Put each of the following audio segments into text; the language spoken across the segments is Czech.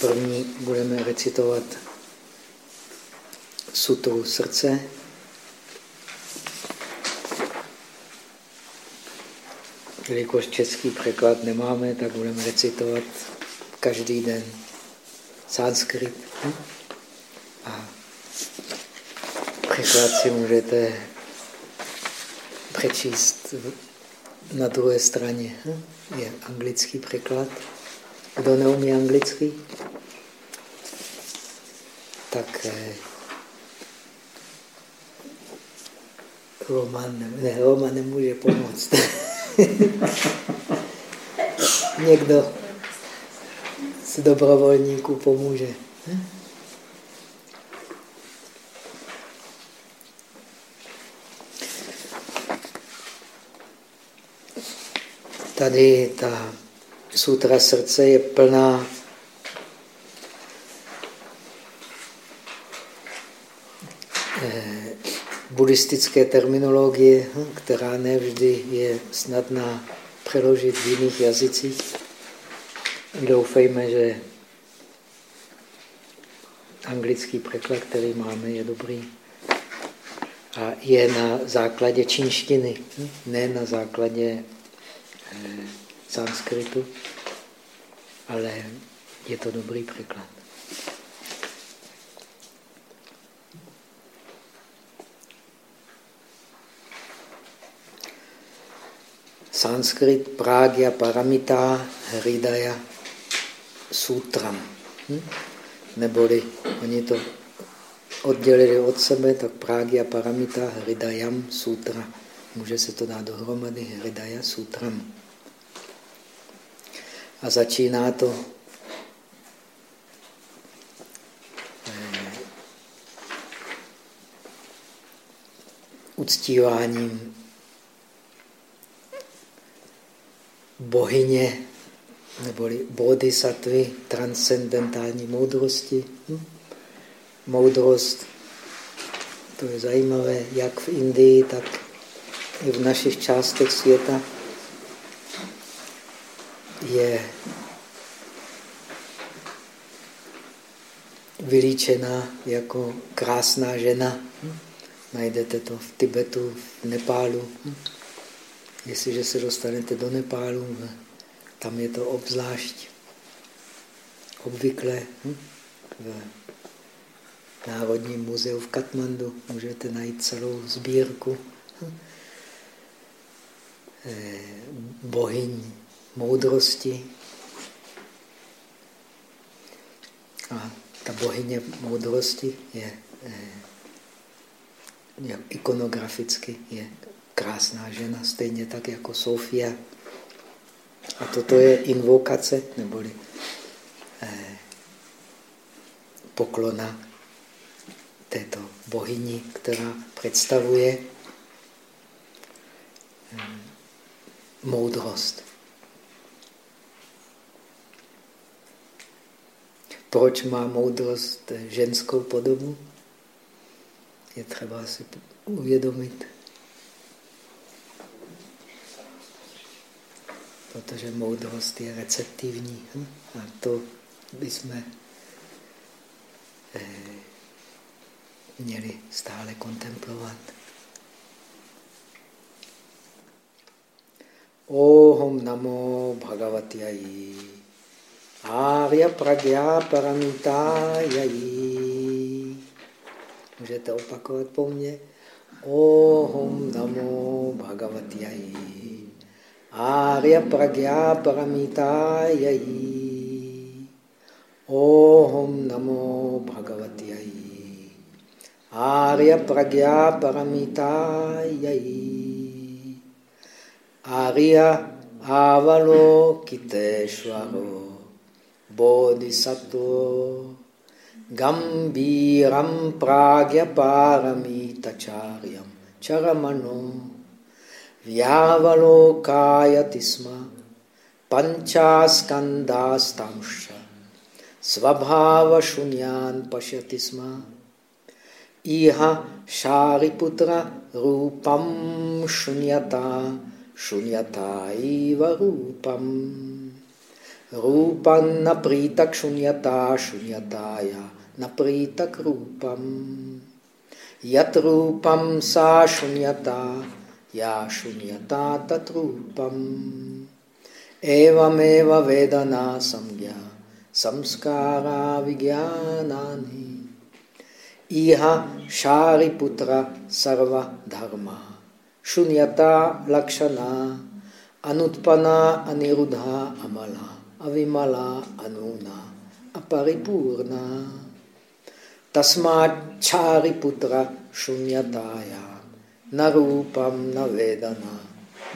První budeme recitovat sutru srdce. Jelikož český překlad nemáme, tak budeme recitovat každý den sanskrit. A překlad si můžete přečíst na druhé straně. Je anglický překlad. Kdo neumí anglicky, tak eh, Roman, ne, Roman nemůže pomoct. Někdo z dobrovolníků pomůže. Tady ta sutra srdce je plná eh, buddhistické terminologie, hm, která nevždy je snadná přeložit v jiných jazycích. Doufejme, že anglický překlad, který máme, je dobrý. A je na základě čínštiny, hm, ne na základě eh, sanskritu, ale je to dobrý překlad. Sanskrit Pragya Paramita Hridaya Sutra. Hm? Neboli oni to oddělili od sebe, tak Pragya Paramita Hridayam Sutra. Může se to dát dohromady Hridaya Sutram. A začíná to eh, uctíváním bohyně neboli bodhisattvy, transcendentální moudrosti. Hm? Moudrost, to je zajímavé, jak v Indii, tak i v našich částech světa je vylíčena jako krásná žena. Najdete to v Tibetu, v Nepálu. Jestliže se dostanete do Nepálu, tam je to obzvlášť obvykle v Národním muzeu v Katmandu. Můžete najít celou sbírku eh, bohyň moudrosti. A ta bohyně moudrosti je, eh, je ikonograficky je krásná žena, stejně tak jako Sofia. A toto je invokace, neboli eh, poklona této bohyni, která představuje eh, moudrost. Proč má moudrost ženskou podobu? Je třeba si uvědomit. Protože moudrost je receptivní. Hm? A to bychom eh, měli stále kontemplovat. Ohom namo bhagavati ayi. Arya pragya paramitayayi. Můžete opakovat po mně. Ohom namo bhagavatiyayi. आर्यप्रज्ञापरमितायै। ॐ नमो भगवत्यै। आर्यप्रज्ञापरमितायै। आर्य आवलोकितेश्वरो बोधिसत्त्वो गम्भीरं प्राज्ञपारमितचार्यं चरमणो वलोकायति स्म पञ्चास्कन्दास्तांश्च स्वभावशून्यान् पश्यति स्म। इह शारिपुत्ररूपं शून्यता शून्यता इव रूपम्। रूपं न प्रीतक् शून्यता शून्यताया न प्रीतक् प्रीतकरूपं यत् रूपं सा शून्यता या शून्यता तत्रूपम् एवमेव वेदना संज्ञा, संस्कारा विज्ञानानि। इह शारिपुत्र सर्वधर्मा, शून्यता लक्षणा, अनुत्पन्ना अनिरुद्धा अमला, अविमला अनूना, अपरिपूर्णा। तस्माच्छारिपुत्र शून्यताया। न रूपम न वेदना,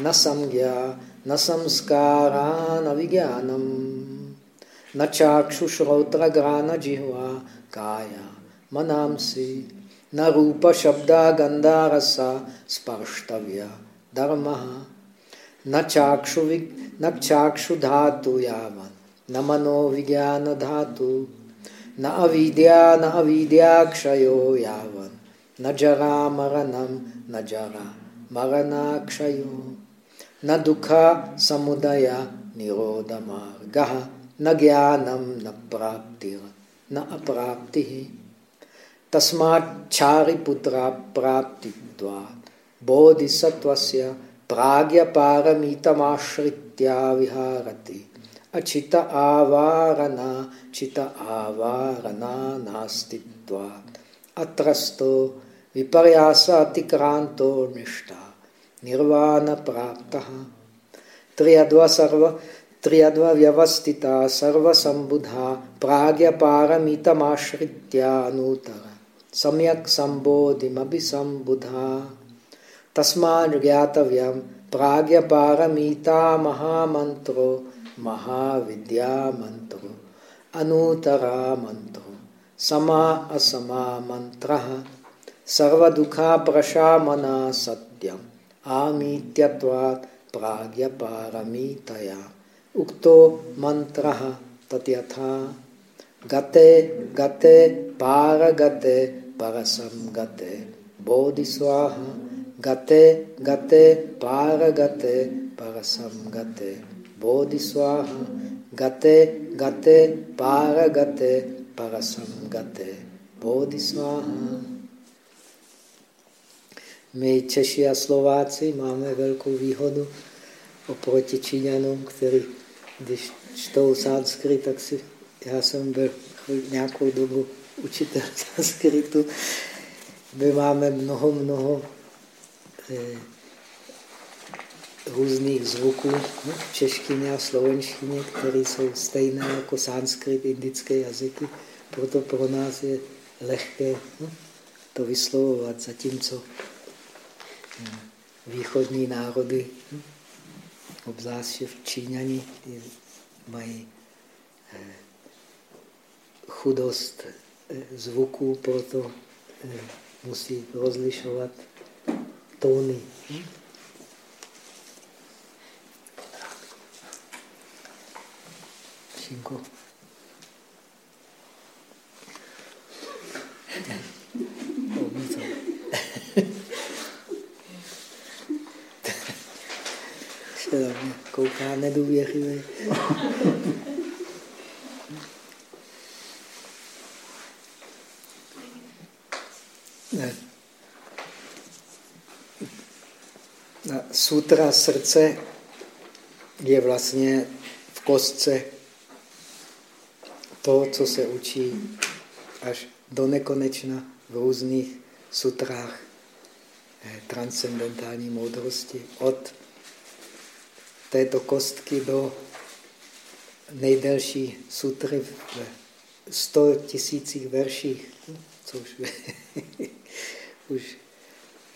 न संज्ञा, न संस्कारा, न विज्ञानम, न चाक्षुश्रोत्रगान जिह्वा, काया, मनांसि, न रूपशब्दागन्धारसा स्पर्ष्टव्या, धर्मः, न चाक्षुवि न चाक्षुधातु यावन्, न मनोविज्ञानधातु, न अविद्या, न अविद्याक्षयो यावन्। न जरा मगनं न जरा मरणाक्षयो। न दुःखसमुदय निरोधमार्गः न ज्ञानं न प्राप्तिर् न अप्राप्तिः। तस्माच्छारिपुत्राप्राप्तित्वात् बोधिसत्त्वस्य प्राज्ञपारमितमाश्रित्या विहारति। अचित आवारणा चित आवारणा नास्तित्वात् अत्रस्तु विपर्यास अतिक्रान्तो निष्ठा निर्वाणप्राप्तः। त्र्यद्व सर्व त्र्यद्व व्यवस्थिता सर्वसम्बुधा प्राज्ञपारमितमाश्रित्यानूतर सम्यक संबोधिमभिसंबुधा तस्मान् ज्ञातव्यं प्राज्ञपारमिता महामन्त्रो महाविद्या मंत्रो अनुतरा मंत्रो समा असमा मन्त्रः सर्वदुःखा प्रशामना सत्यम। आमीत्यत्वात् प्राज्ञपारमितया उक्तो मन्त्रः तत्यथा गते गते, पारगते परसम गते। बोधिस्वाहा। गते गते, पारगते परसम गते। बोधिस्वाहा। गते गते, पारगते परसम गते। बोधिस्वाहा। My Češi a Slováci máme velkou výhodu oproti Číňanům, kteří když čtou sanskrit, tak si, já jsem byl nějakou dobu učitel sanskritu. My máme mnoho, mnoho eh, různých zvuků no, v češtině a slovenštině, které jsou stejné jako sanskrit, indické jazyky. Proto pro nás je lehké no, to vyslovovat, zatímco východní národy, obzvláště v Číňani, mají eh, chudost zvuků, proto eh, musí rozlišovat tóny. Hm? Šinko. Kouká nedůvěřivý. sutra srdce je vlastně v kostce to, co se učí až do nekonečna v různých sutrách eh, transcendentální moudrosti. Od této kostky do nejdelší sutry v 100 tisících verších, což už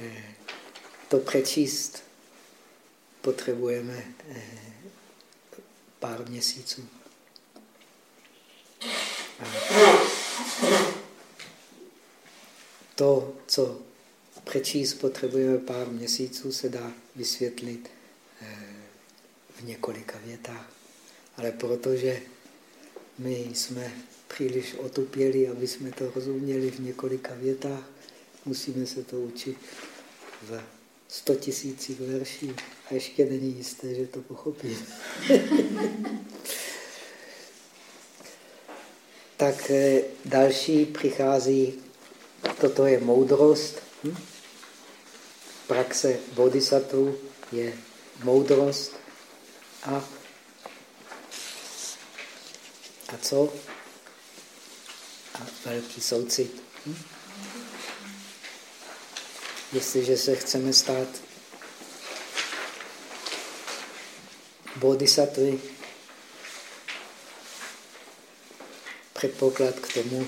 eh, to přečíst potřebujeme eh, pár měsíců. To, co přečíst potřebujeme pár měsíců, se dá vysvětlit eh, v několika větách. Ale protože my jsme příliš otupěli, aby jsme to rozuměli v několika větách, musíme se to učit v sto tisících verší a ještě není jisté, že to pochopí. tak eh, další přichází, toto je moudrost. Hm? Praxe bodhisattva je moudrost a, a co? A velký soucit. Hm? Jestliže se chceme stát bodhisattvy, předpoklad k tomu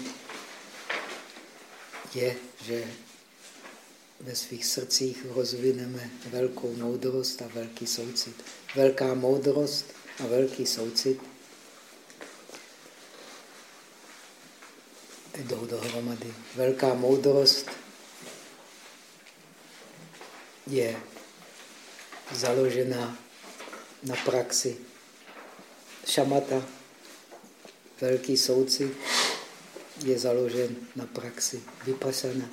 je, že ve svých srdcích rozvineme velkou moudrost a velký soucit. Velká moudrost a velký soucit jdou dohromady. Velká moudrost je založena na praxi šamata, velký soucit je založen na praxi vypasana.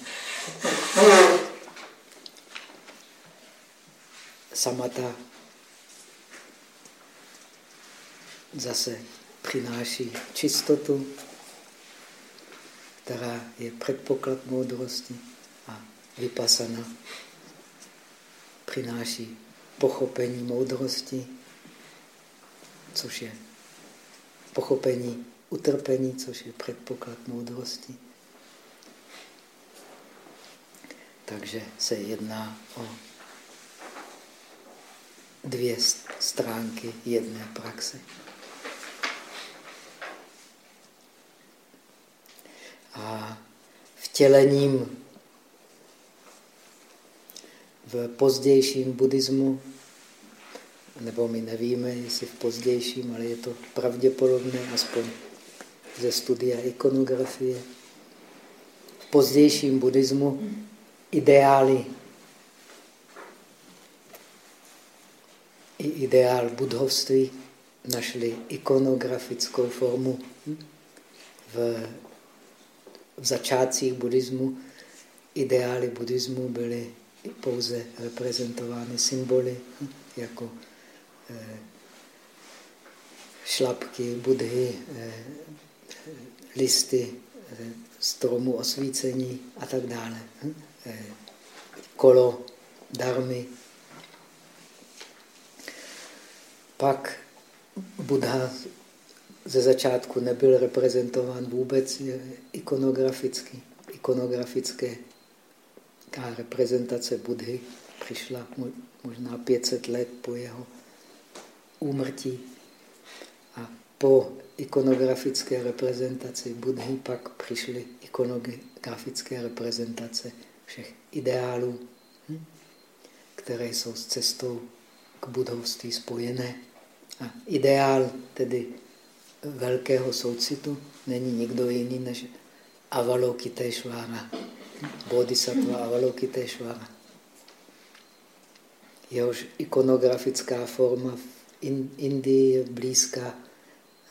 Samata zase přináší čistotu, která je předpoklad moudrosti a vypasana přináší pochopení moudrosti, což je pochopení utrpení, což je předpoklad moudrosti. Takže se jedná o dvě stránky jedné praxe. A vtělením v pozdějším buddhismu, nebo my nevíme, jestli v pozdějším, ale je to pravděpodobné, aspoň ze studia ikonografie. V pozdějším buddhismu ideály i ideál budhovství našli ikonografickou formu. V, v začátcích buddhismu ideály buddhismu byly pouze reprezentovány symboly, jako eh, šlapky budhy, eh, listy eh, stromu osvícení a tak dále. Kolo, darmy. Pak Buddha ze začátku nebyl reprezentován vůbec ikonograficky. Ikonografické ta reprezentace Budhy přišla možná 500 let po jeho úmrtí. A po ikonografické reprezentaci Budhy pak přišly ikonografické reprezentace všech ideálů, hm? které jsou s cestou k budovství spojené. A ideál tedy velkého soucitu není nikdo jiný než Avalokiteshvara, Bodhisattva Avalokiteshvara. Jehož ikonografická forma v Indii je blízká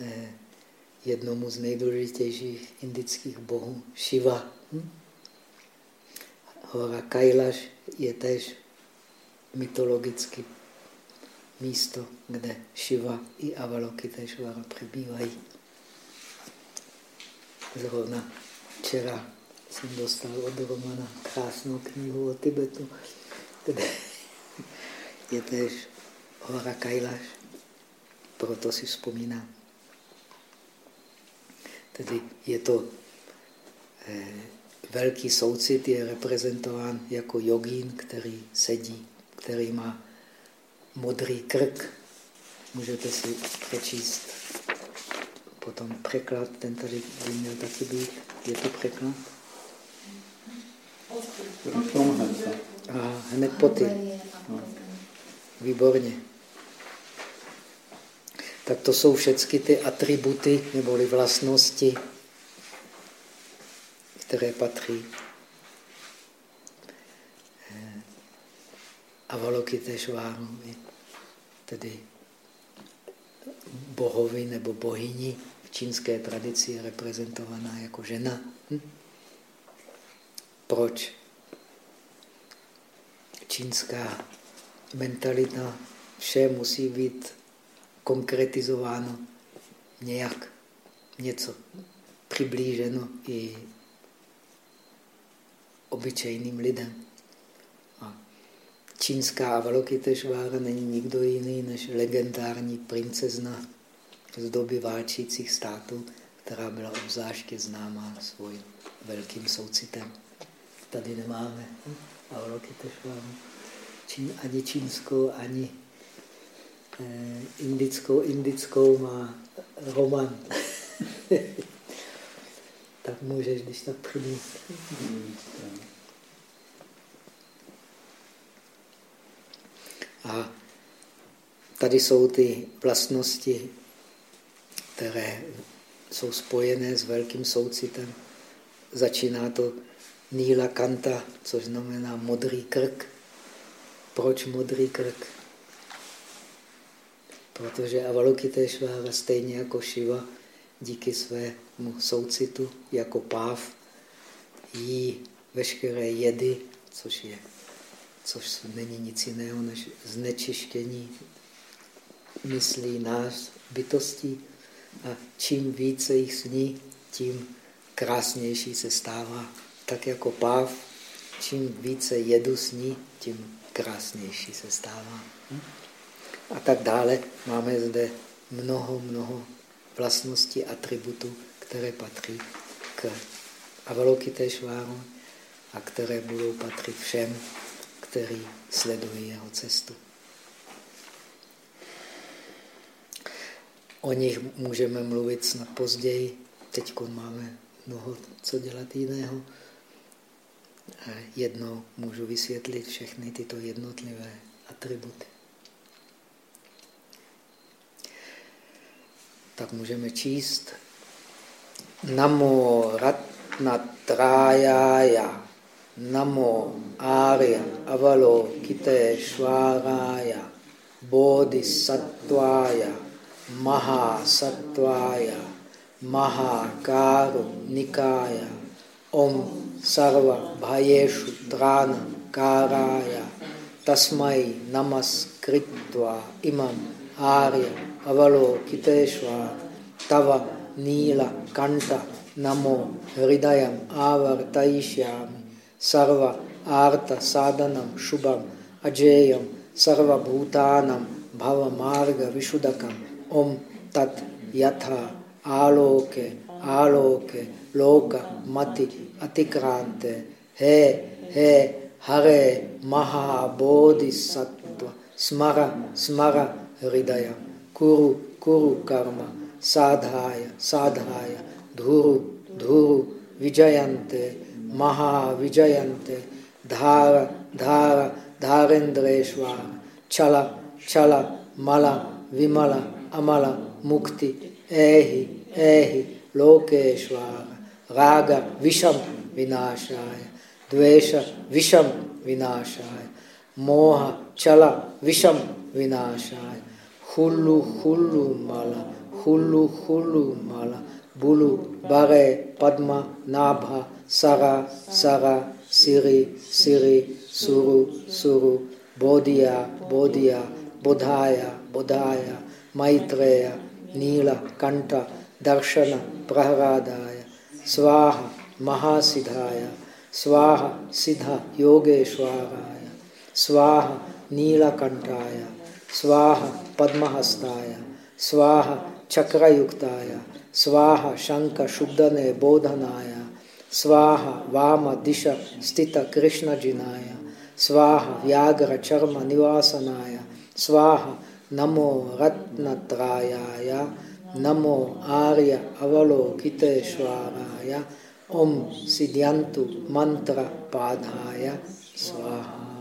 eh, jednomu z nejdůležitějších indických bohů, Shiva. Hm? Hora Kailash je tež mytologicky místo, kde Shiva i Avalokiteshvara přebývají. Zrovna včera jsem dostal od Romana krásnou knihu o Tibetu, kde je tež hora Kailash. Proto si vzpomínám. Tedy je to eh, velký soucit, je reprezentován jako jogín, který sedí, který má modrý krk. Můžete si přečíst potom překlad, ten tady by měl taky být. Je to překlad? A hned poty. Výborně. Tak to jsou všechny ty atributy neboli vlastnosti, které patří Avalokiteshvárovi, tedy bohovi nebo bohyni v čínské tradici je reprezentovaná jako žena. Hm? Proč? Čínská mentalita, vše musí být konkretizováno nějak, něco. přiblíženo i obyčejným lidem. Čínská Avalokiteshvára není nikdo jiný než legendární princezna z doby válčících států, která byla obzvláště známá svým velkým soucitem. Tady nemáme Avalokiteshváru, Čín, ani čínskou, ani eh, indickou. Indickou má Roman. tak můžeš, když tak přinést. A tady jsou ty vlastnosti, které jsou spojené s velkým soucitem. Začíná to Níla Kanta, což znamená modrý krk. Proč modrý krk? Protože Avalokiteshvara stejně jako Shiva díky svému soucitu jako páv jí veškeré jedy, což je, což není nic jiného než znečištění myslí nás bytostí a čím více jich sní, tím krásnější se stává. Tak jako páv, čím více jedu sní, tím krásnější se stává. A tak dále. Máme zde mnoho, mnoho vlastnosti atributů, které patří k Avalokiteshváru a které budou patřit všem, kteří sledují jeho cestu. O nich můžeme mluvit snad později. Teď máme mnoho co dělat jiného. A jednou můžu vysvětlit všechny tyto jednotlivé atributy. tak můžeme číst Namo Ratnatrayaya नमो आर्य अवलोकितेश्वराय बोधिसत्वाय महासत्वाय महाकारुणिकाय ॐ सर्वभयेषु त्राणकाराय तस्मै नमस्कृत्वा इमं आर्य अवलोकितेश्वर तव नीलकण्ठ नमो हृदयम् आवर्तयिष्यामि। सर्व आर्त साधनम शुभम अजेयम सर्वभूतानम भवमार्ग विशुदकम ओम तत् यथा आलोके आलोके लोक मति अतिक्रांते हे हे हरे महाबोधिसत्व स्मर स्मर हृदय kuru, kuru karma, sadhaya, sadhaya, dhuru, dhuru, vijayante, महाविजयन्ते। धार धार धारेन्द्रेश्वर छल छल मल, विमल, अमल, मुक्ति ऐहि ऐहि लोकेश्वर राग, विषम, विनाशाय। द्वेष, विषम, विनाशाय। मोह, चल, विषम, विनाशाय। हुल्लु हुल्लु, मल, हुल्लु हुल्लु, मल। बुलु बगे पद्म, Nabha nabha sara sara siri siri suru suru bodhya bodhya bodhaya bodhaya maitreya nila kanta darshana praharadaya swaha mahasidhaya swaha siddha yogeshwaraya swaha nilakantaya स्वाहा पद्महस्ताय स्वाहा चक्रयुक्ताय स्वाहा शंख शुद्धने बोधनाय स्वाहा वाम दिश स्थित कृष्ण जिनाय स्वाह व्याघ्र चर्म निवासनाय स्वाह नमो रत्नत्रायाय नमो आर्य अवलोकितेश्वराय ओम सिद्ध्यंतु मंत्र पाधाय स्वाहा